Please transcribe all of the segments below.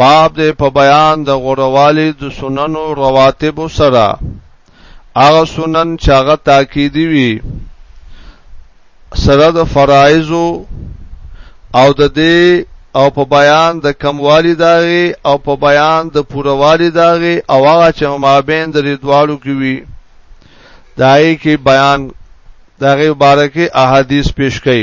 باب دې په بیان د غوروالی د سننو رواتب سره هغه سنن چې هغه تاکیدی وي سره د فرایض او د دې او په بیان د کموالی داغي او په بیان د پوروالی داغي او هغه چې مابین د ریدوالو کې وي دای کې بیان دغه مبارکي احادیث پیش کړي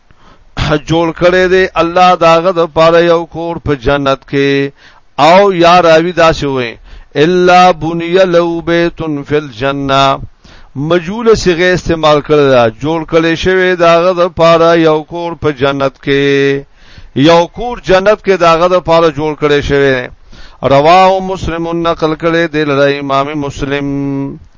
جوړ کړي دي الله داغه د پاره یو کور په جنت کې او یا راوی دا شوی الا بنی لو بیت فی الجنه مجول صيغه استعمال کړل دا جوړ کړي شوی داغه د پاره یو کور په جنت کې یو کور جنت کې داغه د پاره جوړ کړي شوی رواه مسلم نقل کړي د امام مسلم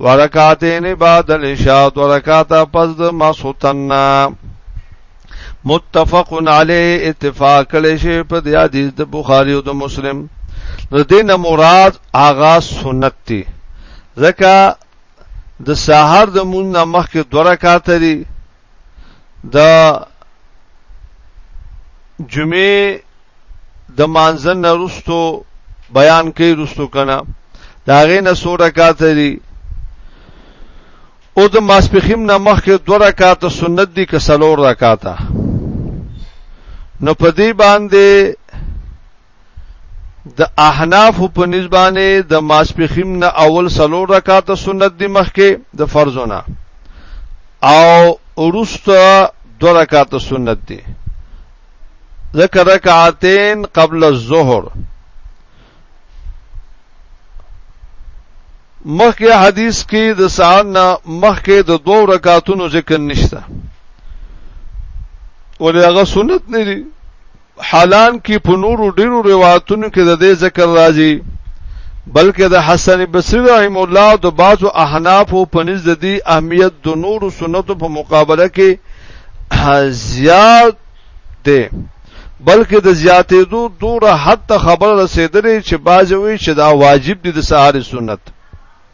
ورکاتین بعد العشاء ورکاتا پس د ماسوتن متفق علی اتفاق کړي شی په د حدیث د بخاری او د مسلم د دین مراد آغا سنت دی ځکه د سحر د مون مخکې دوه رکعات لري دا جمعه د مانځن نرستو بیان کوي رستو کنه دا غې نه سو رکعات دي او د ماسپخیم نه مخکې دوه رکعات سنت دي که څلور رکعات نو په دې باندې د احناف په نسبانه د ماسپخیم نه اول سلو رکعات سنت دی مخکې د فرضونه او ورسته دو رکعات سنت دی ذکر رکعتین قبل الظهر مخکې حدیث کې د سعان نه مخکې د دوه رکعاتونو ذکر نشته ولې هغه سنت نه دي حالان کې په نورو ډیرو روایتونو کې د دې ذکر راځي بلکې د حسن بصری رحم الله د بعضو احناف او پنځ د دې اهمیت د نورو سنتو په مقابله کې زیات دی بلکې د زیاتې دو دوره حتی خبر رسیدلې چې باز وی چې دا واجب دي د سهار سنت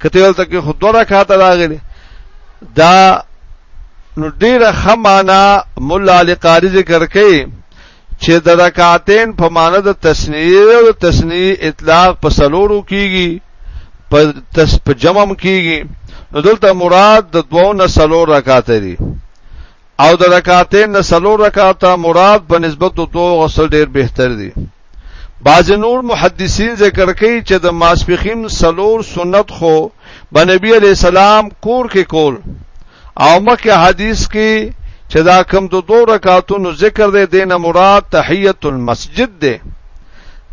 کته ول تک خو دوه رکعات راغلي دا نو ډیره خمانه مولا علی قاری ذکر کوي چې د رکعاتین په معنی د تسنیه او تسنیه اطلاق په سلورو کیږي په تس په جمع کیږي نو دلته مراد د دوو نه سلور رکعات دي او د رکعاتین نه سلور رکعات مراد په نسبت دوه غسل ډیر بهتر دي باز نور محدثین ذکر کوي چې د ماسپخیم سلور سنت خو بنبی علی السلام کور کې کول او مکه حدیث کې چې دا کم دو دو رکعاتونو ذکر دی دینه مراد تحیت المسجد دی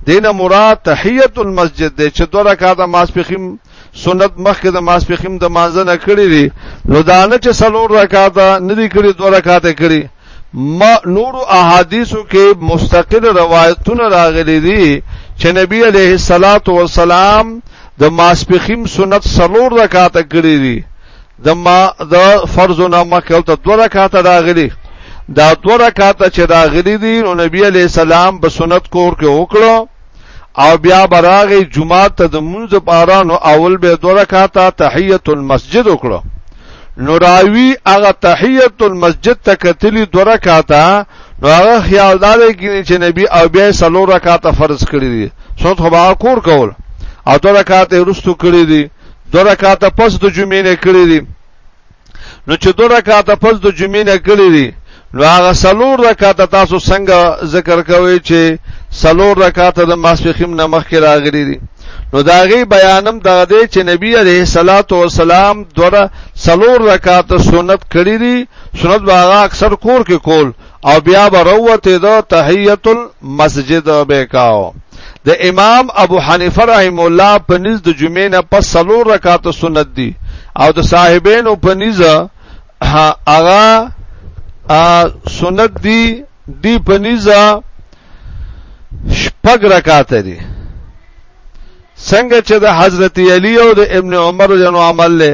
دینه مراد تحیت المسجد دی چې دو رکعاته ماسپخیم سنت مخکې د ماسپخیم د مانځه نه کړی دی نو دا نه چې سلور رکعات نه دی کړی دوه رکعات کړی ما نور احادیثو کې مستقل روایتونه راغلي دي چې نبی علیه الصلاۃ والسلام د ماسپخیم سنت سلور رکعات کړی دی د ما د فرض نه مخکې ته دوه رکعات راغلي دا دوه رکعات چې راغلي دي نو نبی علیه السلام په سنت کور کې وکړو او بیا براغه جمعه ته د منځ پاره نو اول به دوه رکعاته تحیت المسجد وکړو نو راوی هغه تحیت المسجد ته کتلی دوه رکعاته نو هغه خیال دار کې چې نبی او بیا سلو رکعاته فرض کړی دي سنت خو به کور کول او دوه رکعاته رستو کړی دي دوه رکعاته پس د جمعې نه کړی دي نو چې دوه رکعاته پس د جمعې نه کړی دي نو هغه سلور رکعاته تاسو څنګه ذکر کوئ چې سلور رکعاته د ماسپخیم نه مخکې راغلي دي نو داغي بیانم دغه دی چې نبی عليه صلوات و سلام دوره سلور رکعاته سنت کړی دي سنت واغه اکثر کور کې کول او بیا به روته د تحیت المسجد به کاو د امام ابو حنیفه رحم الله په نس د جمعې نه پس سلو رکعات سنت دي او د صاحبینو په نس هغه سنت دي دی په نس شپږ رکعات دي څنګه چې د حضرت علی او د ابن عمر جنو عمل له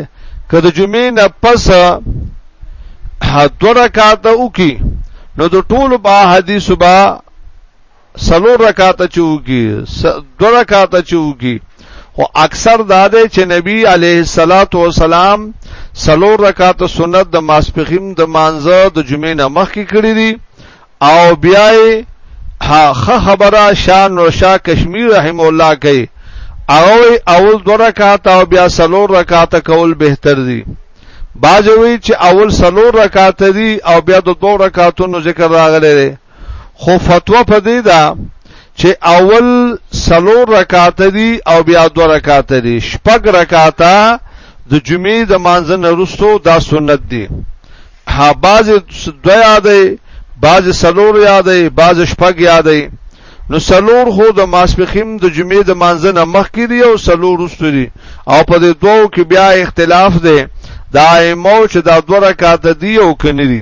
کده جمعې نه پس دوه رکعات وکي نو د ټولو په حدیث با سلو رکعات چوکي دوه رکعات چوکي خو اکثر دا دی چې نبی علیه الصلاۃ والسلام سلو رکعات سنت د ماسپخیم د مانزه د جمعې نه مخکې کړی دي او بیا یې ښه خبره شاه نورشاه کشمیر رحم الله کوي هغه وی اول دو رکعات او بیا سلور رکعات کول بهتر دي باجوي چې اول سلور رکعات دي او بیا د دوه رکعاتونو ذکر راغلی دی خو فتوا په دې ده چې اول سلور رکعات دي او بیا دوه رکعات دي شپږ رکعاته د جمعې د مانځنه وروسته دا سنت دي ها باز دو یادې باز سلور یادې باز شپږ یادې نو سلور خو د ماسپخیم د جمعې د مانځنه مخ کړي او سلور وستري او په دې دوو کې بیا اختلاف دی دا ایمو چې دا دوه رکعات دی او کني دي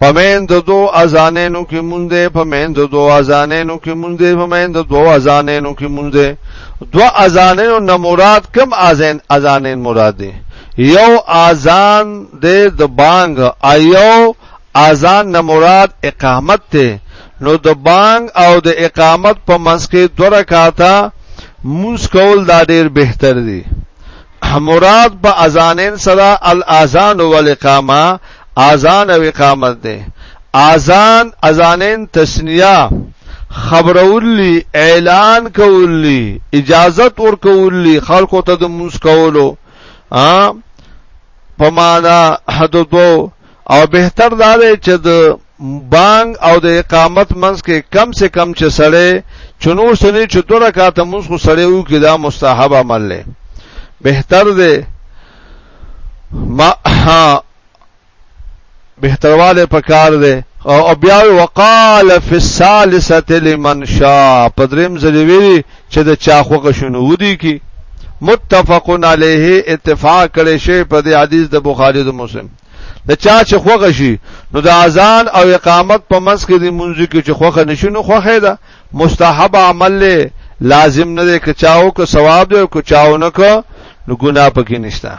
په مین د دو اذانینو کې مونږ دې په مین د دو اذانینو کې مونږ دې په مین د دو اذانینو کې مونږ دې دو اذانینو نه مراد کم اذان اذانین مراد دي یو اذان دې د بانګ ایو اذان نه مراد اقامت ته نو د بانګ او د اقامت په منځ کې دوه رکعاته مونږ کول دا ډیر بهتر دي مراد په اذانین سره الاذان والاقامه اذان او اقامت ده اذان اذانین تسنیه خبرولی اعلان کولی اجازت ور کولی خلکو ته د موس کولو ا پمانا حدودو او بهتر دا دی چې د بانګ او د اقامت منځ کې کم سے کم چې سړی چنو سړی چې دوه رکعات موږ خو سړی وو کې دا مستحب عمل دی بهتر دی ما بهترواله پکار دی او بیا وقال فی الثالثه لمن شاء پدریم زلی ویلی چې د چا خوښ شنو ودی کی متفق علیه اتفاق کړي شی په دې حدیث د بخاری او مسلم د چا چې خوښ شي نو د اذان او اقامت په منځ کې د منځ کې چې خوښ نشینو خوښه ده مستحب عمل له لازم نه ده که چاو که ثواب ده او که چاو نه که نو ګناه پکې نشته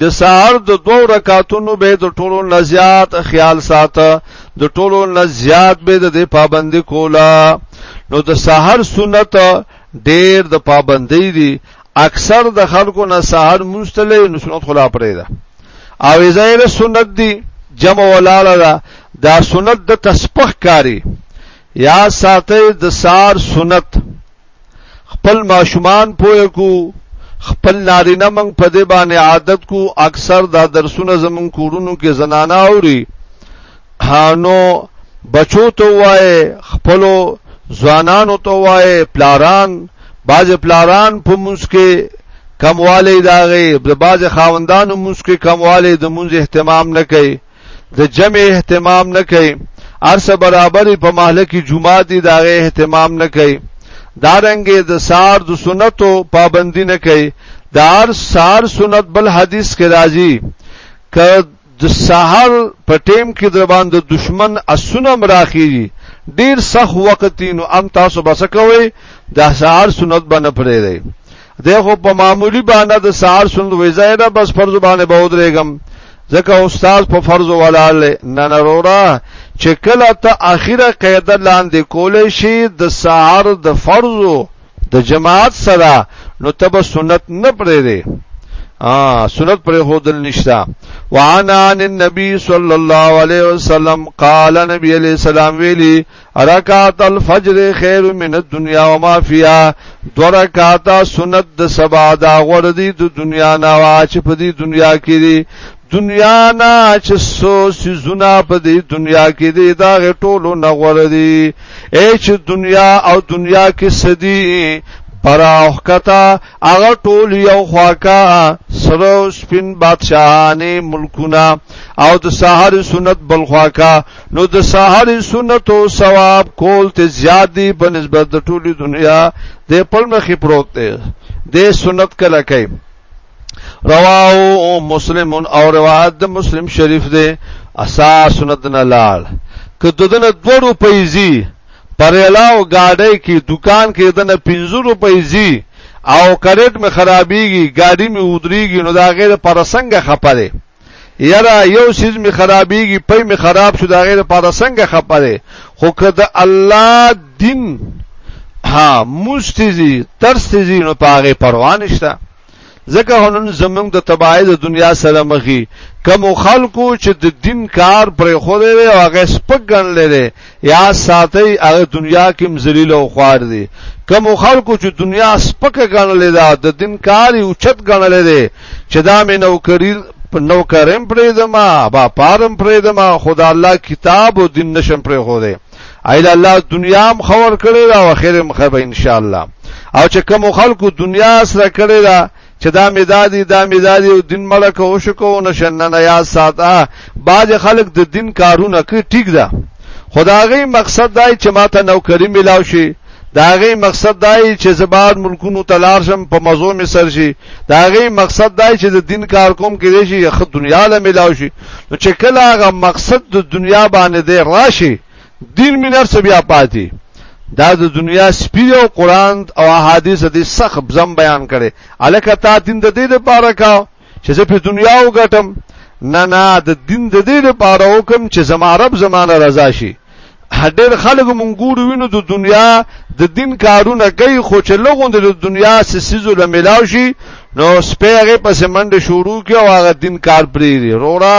د سهار د دوو رکعاتونو به د ټولو نزيات خیال ساته د ټولو نزيات به د پابندي کولا نو د سحر سنت ډېر د پابندۍ دي اکثر د خلکو نه سحر مستلې نو سنت خلا پرې ده او زیر سنت دي جمع ولاله ده دا سنت د تسبح کاری یا ساته د سار سنت خپل ماشومان پوه کو خپل نارینه موږ په دې باندې عادت کو اکثر دا درسونه زمون کورونو کې زنانه اوري هانو بچو ته وای خپلو ځوانانو ته وای پلاران باز پلاران په موږ کې کمواله داغه د باز خاوندانو موږ کې کمواله د موږ اهتمام نه کوي د جمع اهتمام نه کوي ارس برابر په محله کې جمعه دي دا اهتمام نه کوي دارنګې د سار د سنتو پابندی نه کوي د هر سار سنت بل حدیث کې راځي ک د سحر په ټیم کې د باندې دشمن اسونه مراخیږي ډیر سخت وخت نو ام تاسو بس کوي د سحر سنت باندې پرې دی دی خو په معمولی باندې د سار سند وې زیاده بس فرض باندې به ودرېګم ځکه استاد په فرض ولاله نه نرورا چې کله ته اخیره قاعده لاندې کولې شي د سار د فرض د جماعت سره نو تب سنت نه پرې دی ا سنت پر خودل نشتا وعن عن النبي صلى الله عليه وسلم قال نبي عليه السلام ویلي رکعت الفجر خیر من الدنیا و ما فیها دو رکعت سنت د سبا دا غوړه دي د دنیا نه واچ په دې دنیا کې دي دنیا نه چې سو سيزونه په دې دنیا کې دي دا ټولو نه غوړه دي اچ دنیا او دنیا کې سدي پراخ کتا اغه ټول یو خواکا سره سپین بادشاہانه ملکونه او د سحر سنت بل خواکا نو د سحر سنت او ثواب کول ته زیات دی په نسبت د ټولي دنیا د خپل مخې پروت دی د سنت کله کوي رواه مسلم او روایت د مسلم شریف دی اساس سنت نه لال که ددنه 2 روپۍ زی پر علاوه گاډي کې دکان کې دنه 50 روپۍ زی او کریټ می خرابېږي گاډي می ودرېږي نو دا غیر پر څنګه خپره یرا یو سیز می خرابېږي پي می خراب شو دا غیر لپاره څنګه خبره خو که د الله دین ها مستزي ترستزي نو پاغه پروا نشته ځکه هنن زمونږ د تباہی د دنیا سره مخي کوم خلکو چې د دین کار پر خوره او هغه سپګن لري یا ساتي هغه دنیا کې مزلیل او خوار دي کوم خلکو چې دنیا سپکه غنلې ده د دین کاری او چت غنلې ده چې دا مې نوکری نوکرم پرې دما با پارم پرې دما خدا الله کتاب او دین نشم پرې خو ده ایله الله دنیا هم خور کړی دا او خیر مخه به ان شاء الله او چې کوم خلکو دنیا سره کړی دا چې دا می دادی دا می دادی او دین مړه کو شکو نشنه نه یا ساته باج خلک د دین کارونه کوي ټیک ده خدایي مقصد دای چې ماته نوکری ملاو شي داغه مقصد دای چې زباد ملکونو تلار شم په مزو می سر شي داغه مقصد دای چې د دین کار کوم کې دی شي خو دنیا له ملاو شي نو چې کله هغه مقصد د دنیا باندې دی راشي دین مې نرس بیا پاتې دا د دنیا سپی او قران او احادیث دې سخت زم بیان کړي الکه تا دین د دې لپاره کا چې زه په دنیا وګټم نه نه د دین د دې لپاره وکم چې زما رب زمانه رضا شي هډر خلک مونږ ګورو وینو د دنیا د دین کارونه کوي خو چې لغوند د دنیا سسیزو له ملاو شي نو سپیغه پس منډه شروع کی او هغه دین کار پریری رورا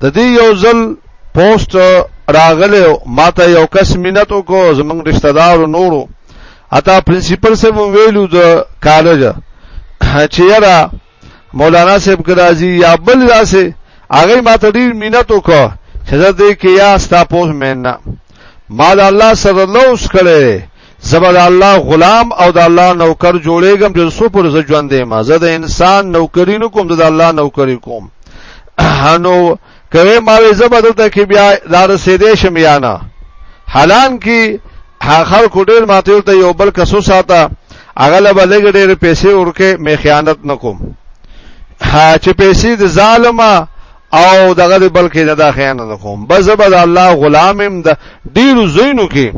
د دې یو ځل پوسټ راغله ماته یو کس مينت وکړو زمنګ رشتہ دار نورو اته پرنسپل سره ویلو د کالج چې یرا مولانا صاحب کرازي یا بل راسه هغه ماته ډیر مينت وکړو چې زه دې کې یا ستا پوسټ مینه ما د الله صلی الله علیه وسلم زبد الله غلام او د الله نوکر جوړېږم چې سو پر زه ژوند ما زه د انسان نوکری نه کوم د الله نوکری کوم هنو کوي ما وې زبد ته کې بیا دار سیدې شم یا نه حالان کې هغه کوډیر ماته ته یو بل کسو ساته اغلب لګ ډېر پیسې ورکه مې خیانت نکوم ها چې پیسې د ظالما او دغه دی بلکې نه دا خیان نه کوم بس به د الله غلام هم د ډیرو زینو کې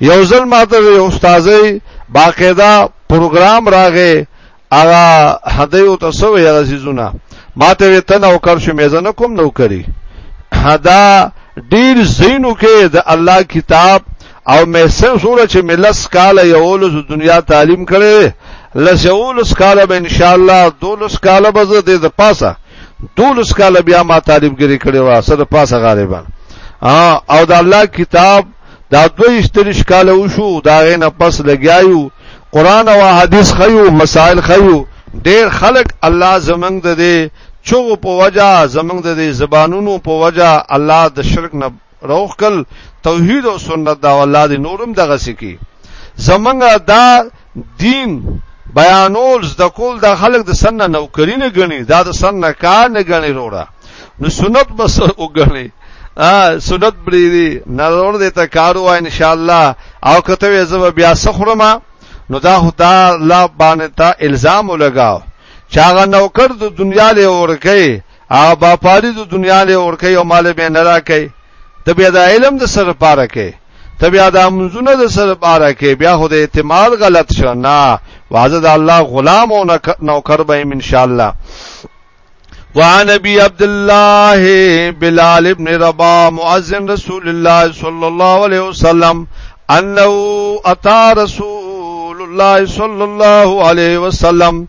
یو ځل ماته د استادې باقاعده پروګرام راغې هغه هدی او تاسو یې عزیزونه ماته وی تن او کار شو میزنه کوم نو کری دا ډیر زینو کې د الله کتاب او محسن سوره چې ملس کاله یولس دنیا تعلیم کړي لس یولس کاله به ان شاء الله دولس کاله به زه د پاسه دولس کاله بیا ما تعلیم ګری کړي وا سره پاسه غالبا او د الله کتاب دا دوی استریش کاله وشو دا غینه پس لګیایو قران او حدیث خیو مسائل خیو ډیر خلق الله زمنګ د دې چغو په وجا زمنګ د دې زبانونو په وجا الله د شرک نه روخ کل توحید او سنت دا الله دې نورم دغه سکی زمنګ دا دین بیانول د کول د خلک د سنه نوکری نه غني دا د سنه کار نه غني وروړه نو سنت بس وګڼي ا سنت بری دی نور دې ته کار و ان شاء الله او کته زو بیا سخرما نو دا خدا الله باندې ته الزام ولګاو چاغه نوکر د دنیا له ورکه هغه باپاری د دنیا له ورکه یو مال به نه راکې ته بیا د علم د سره پاره کې ته بیا د منځونه د سره پاره کې بیا خو د اعتماد غلط شو نه وازه د الله غلام او نوکر به ان شاء الله وعن ابي عبد الله بلال ابن رباح مؤذن رسول الله صلى الله عليه وسلم انه اتى رسول الله صلى الله عليه وسلم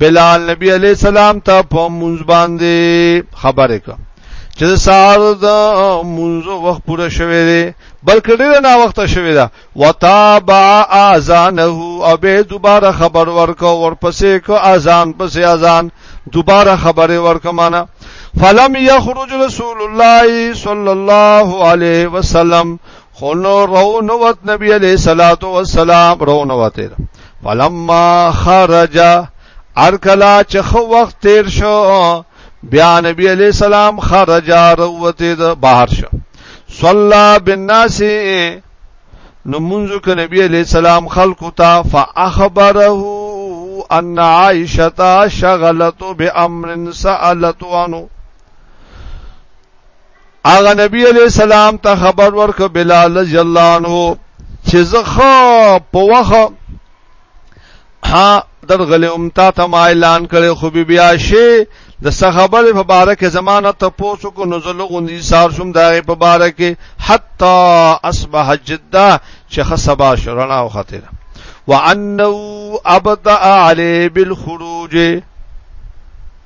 بلال نبی علی السلام ته په منځ باندې خبره کړه چې سار د منځ وخت پوره شوه دی بلکې ډیر نه وخت شوه دا وتابع اذانه او به دوباره خبر ورکو ورپسې کو اذان پسې اذان دوباره خبره ورکمانه فلم يخرج رسول الله صلى الله عليه وسلم خو نو رو نوت نبی علیہ الصلات والسلام رو نوت فلما خرج ارکلا چې خو وخت تیر شو بیا نبی علیہ السلام خرج روت بهر شو صلا بالناس نو منځو کې نبی علیہ السلام خلق تا فاخبره ان عائشه شغلت بامر سالت عنه هغه نبی علی السلام ته خبر ورک بلال رضی الله عنه چې زخه په وخه ها در غلې امتا ته ما اعلان کړي خو بیا شي د صحابه په باره کې زمانہ ته پوسو کو نزل غوندي سار شوم دغه په باره کې حتا اصبح جده چې خصبا شرنا او خطر وانه ابدا علی بالخروج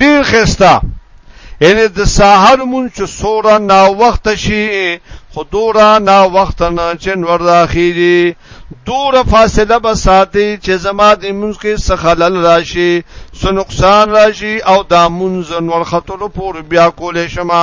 ډیر خسته یعنی د سحر مون چې سورا نا وخت شي خدورا نا وخت نه چې نور راخیری دور فاصله به ساتي چې زما د مونږ کې سخلل راشي سنقصان راشي او دا مونږ نور خطر پور بیا کولې شمه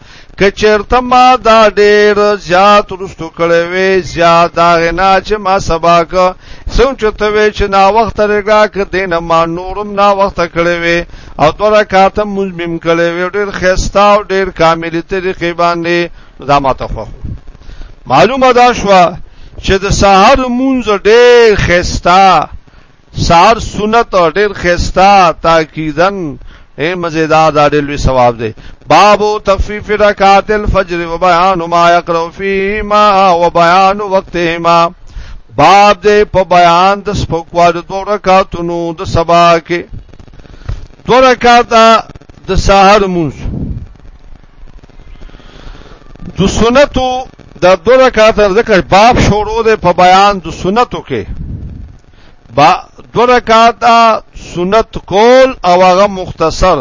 کچرته ما دا ډیر زیات رستو کړي وي زیات دا غنا چې ما سبا کا سوچ ته وي چې نا وخت رګا ک دینه ما نورم نا وخت کړي وي او دوه کاته مزمم کړي وي ډیر خستا او ډیر کاملې طریقې باندې دا ما ته خو معلومه دا شو چې د سحر مونږ ډیر خستا سار سنت ډیر خستا تاکیدن اے مزیدار دا ډیر لوی ثواب دی باب تخفیف رکعات الفجر و بیان ما یقرأ فیهما و بیان وقتهما باب دې په بیان د سپکوال دوه رکعاتونو د سبا کې دوه رکعات د سحر مونږ د سنتو د دوه رکعات ذکر باب شروع ده په بیان د سنتو کې با دو رکعاته سنت کول او هغه مختصر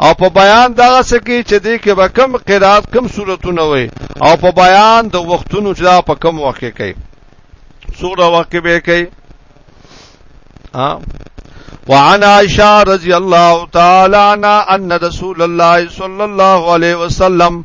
او په بیان دغه سکی چې دې کې به کم قرات کم صورتونه وي او په بیان د وختونو چې دا په کم وخت کې کوي سوره وخت کې به کوي وعن عائشة رضي الله تعالى عنها أن رسول الله صلى الله عليه وسلم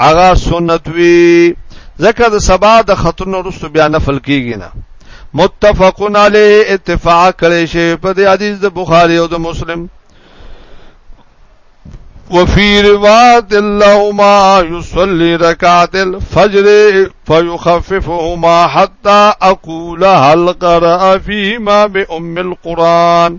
هغه سنت وی ځکه د سبا د خطرونو وروسته بیا نفل کیږي نه متفقن علیه اتفاق کړي شی په دې حدیث د بخاری او د مسلم وفي روایت اللهما يصلي ركعات الفجر فيخففهما حتى اقول هل قرأ فيما بأم القرآن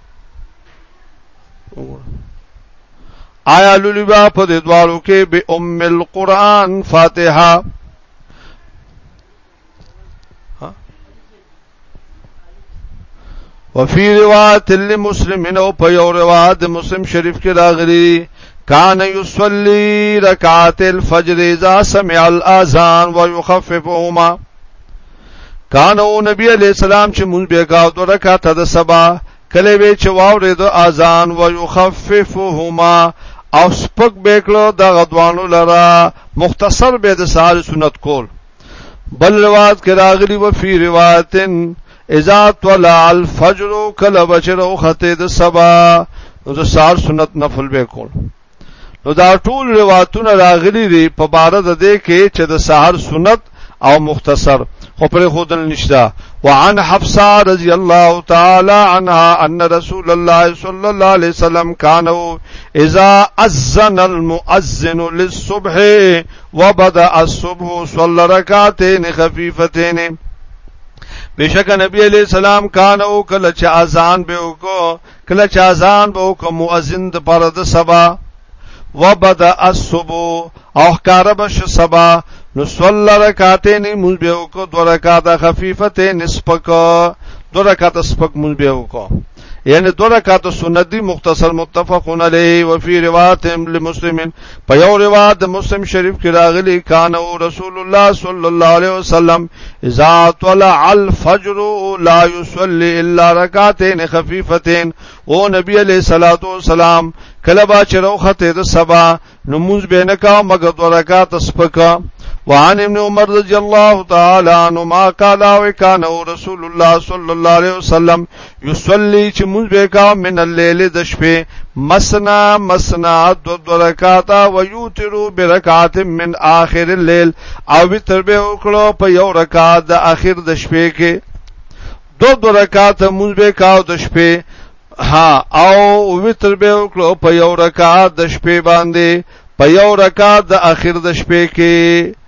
آیا لولی با په دې دوالو کې به ام القرآن فاتحه وفي روایت لمسلم او په یو روایت د مسلم شریف کې راغلي کان یصلی رکعات الفجر اذا سمع الاذان ويخففهما کانو نبی علی السلام چې مونږ به کاو دوه رکعاته د سبا کله وی چې واورې د اذان و یخففهما او سپک بیکلو د غدوانو لرا مختصر به د سال سنت کول بل روایت کې راغلی و فی روایتن اذا طلع الفجر کله بچرو خته د سبا نو د سال سنت نفل به کول نو دا ټول رواتونه راغلي دي په بار د دې کې چې د سحر سنت او مختصر خو پر خودل نشتا وعن حفصه رضی الله تعالی عنها ان رسول الله صلی الله علیه وسلم کان اذا اذن المؤذن للصبح وبدا الصبح صلى ركعتين خفيفتين بشک نبی علیہ السلام کان او کله چې اذان به وکړو کله چې اذان به وکړو مؤذن د پاره د سبا وبدا الصبح او ښکار به ش سبا نو صلی رکعتین مونږ به وکړو دوه رکعات خفیفته نسبک دوه رکعات سپک مونږ به وکړو یعنی دوه رکعات سنت دی مختصر متفقون علیه و فی روایت لمسلمین په یو روایت د مسلم شریف کې راغلی کان او رسول الله صلی الله علیه وسلم اذا طلع الفجر لا يصلي الا ركعتين خفيفتين او نبی علیہ الصلوۃ والسلام کله با چې روخته د سبا نموز به نه کا مګر دوه رکعات سپکا وعن ابن عمر رضی الله تعالی عنهما قال وكان رسول الله صلی الله علیه وسلم یصلی چې مونږ به کا من الليل د شپې مسنا مسنا دو دو رکعات او یوترو برکعات من اخر الليل او وتر به وکړو په یو رکعات د اخر د شپې کې دو دو رکعات مونږ به کا د شپې ها او وتر به وکړو په یو رکعات د شپې باندې په یو رکعات د اخر د شپې کې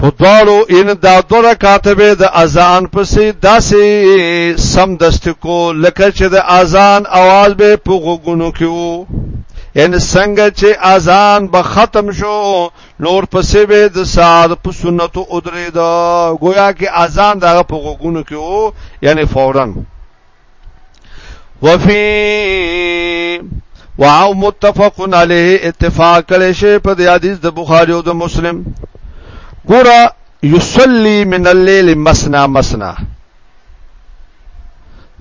په دواړو ان دا دو رکعات به د اذان پسې داسې سم دست کو لکه چې د اذان आवाज به په غوګونو کې وو ان څنګه چې اذان به ختم شو نور پسې به د سار په سنت او درې دا گویا کې اذان دغه په غوګونو کې وو یعنی فورا وفي واو متفق علیه اتفاق کړي شی په د حدیث د بخاری او د مسلم ګور یصلی من الليل مسنا مسنا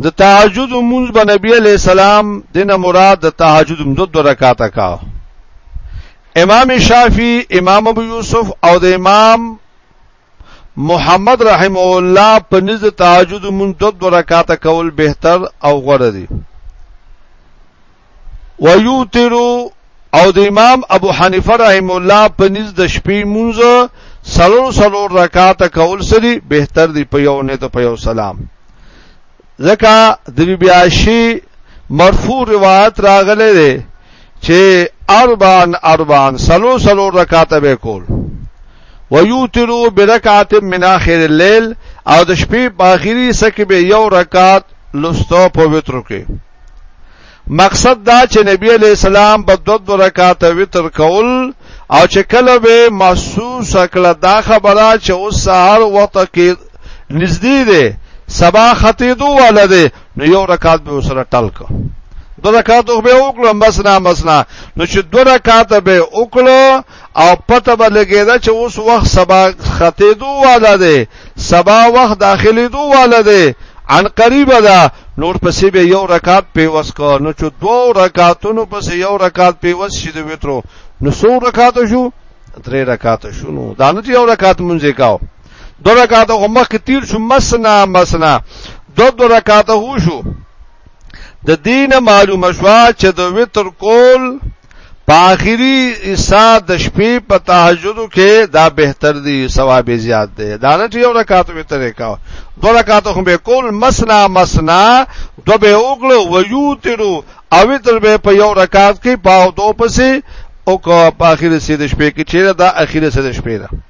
د تهجد مونږ به نبی علی سلام دنه مراد د تهجد مونږ دوه رکعاته کاو امام شافعی امام ابو یوسف او د امام محمد رحم الله په نزد تهجد مون دو دو رکعات کول بهتر او غوړه دي ويوتر او د امام ابو حنیفه رحم الله په نزد شپې مونږ سلور سلور رکعات کول سری بهتر دی په یو نه ته په یو سلام ځکه د بی بی عائشی مرفوع روایت راغله ده چې اربعن اربعن سلو سلو رکعات به کول ويوترو برکعت من اخر الليل او د شپې په اخیری سکه به یو رکعات لستو په وتر کې مقصد دا چې نبی علی السلام په دو دو رکعات وتر کول او چې کله به محسوس کړه دا خبره چې اوس سهار وخت کې نږدې ده سبا ختیدو والا ده نو یو رکعات به سره ټل کو دو رکعات به وکړم بس نه مسنا نو چې دو رکعات به وکړو او پته به لګېده چې اوس وخت سبا ختېدو والا دی سبا وخت داخلېدو والا دی عن قریبه ده نور پسې به یو رکعت پیوس کو نو چې دوو رکعتونو پسې یو رکعت پیوس شي د وترو نو څو رکعات شو درې رکعات شو نو دا نه یو رکعت مونږ کاو دو رکعات خو مخکې تیر شو مسنا مسنا دو دو رکعات هو شو د دین معلومه شو چې د وتر کول په اخري حصہ د شپې په تهجد کې دا بهتر دی ثواب زیات دی دا نه یو رکعت به ترې کاو دو رکعت خو به کول مسنا مسنا دو به وګړو ویوترو او تر به په یو رکعت کې پاو دو پسې او په اخري حصہ د شپې کې چیرې دا اخري حصہ د شپې ده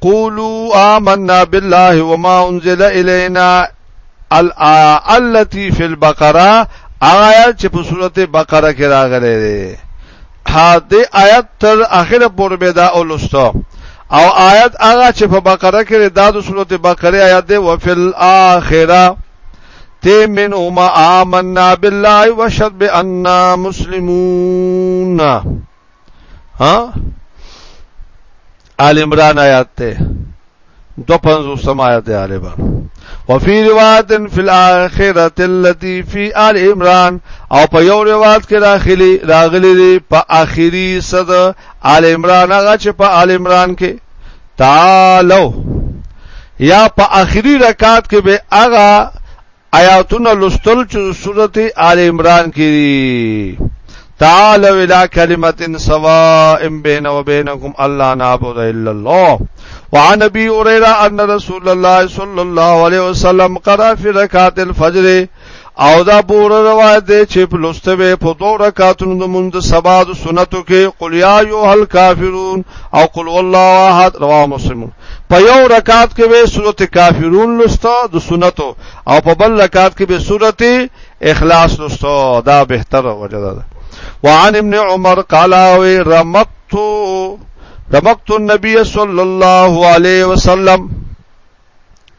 قولوا آمنا بالله وما انزل الینا الآیه التي فی البقره آیات چې په سورته بقره کې راغلي دي هاته آیات تر اخره پورې به دا اولستو او آیات هغه چې په بقره کې دا د سورته بقره آیات دی وفل اخره تی من اوما آمنا بالله وشد بأننا مسلمون ها آل عمران آیات ته دو پنځو سمایت آل عمران وفي روایت فی الاخره التي فی آل عمران او په یو روایت کې راغلي راغلي په آخري صد آل عمران هغه چې په آل عمران کې تعالو یا په آخري رکعت کې به هغه آیاتونه لستل چې سورته آل عمران کې دي تعالوا الى كلمه سواء بيننا وبينكم الا نعبد الا الله وعن ابي هريره ان رسول الله صلى الله عليه وسلم قرأ في ركعات الفجر او دا بور روایت دی چې په لسته به په دوه رکعاتونو د مونږ سبا د سنتو کې قل یا ایه الکافرون او قل والله احد رواه مسلمون په یو رکعت کې به سورته کافرون لستا د سنتو او په بل رکعت کې به سورته اخلاص لستا دا بهتر وجه ده وعن ابن عمر قال رمقت رمقت النبي صلى الله عليه وسلم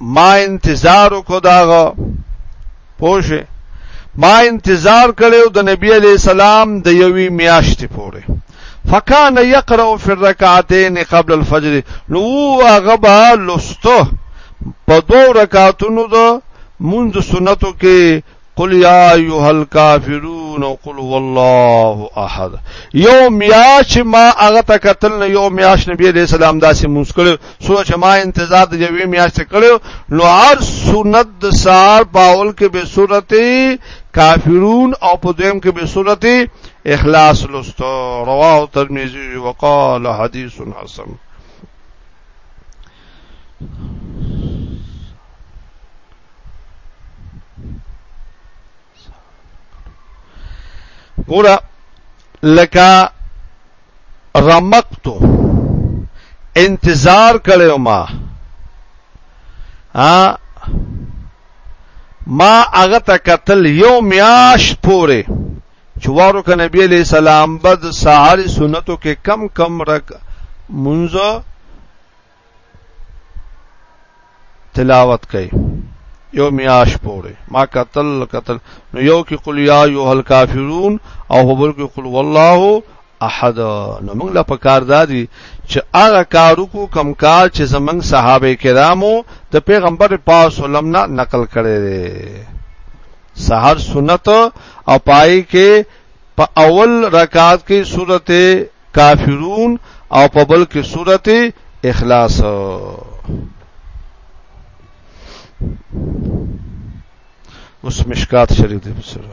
ما انتظار کو داغه پوشه ما انتظار کړو د نبی علی السلام د یوې میاشتې پورې فکان یقرأ فی الرکعتین قبل الفجر نو هغه به لسته په دوه رکعاتونو د منځ سنتو کې قل یا ایها الکافرون قل هو الله احد یو میاش ما هغه ته قتل نه یو میاش نبی علیہ السلام داسې مسکل سوچ ما انتظار د یوې میاش ته کړو نو هر سنت د سار باول کې به سورته کافرون او په دیم کې به سورته اخلاص لستو رواه ترمذی وقال حدیث حسن ګوره لکه رمقتو انتظار کړو ما ها ما هغه ته قتل یو میاش پوره چوارو ک نبی علیہ السلام بد سحر سنتو کې کم کم رک منځ تلاوت کوي یو میاش پورې ما قتل قتل نو یو کې قل یا ایه الکافرون او هبل کې قل والله احد نو موږ لا په کار دادی چې هغه کارو کو کم کار چې زمنګ صحابه کرامو د پیغمبر پاک سلام نه نقل کړي دي سحر سنت او پای کې په اول رکعات کې سورته کافرون او په بل کې صورت اخلاص اوس مشکات شریف دی بسره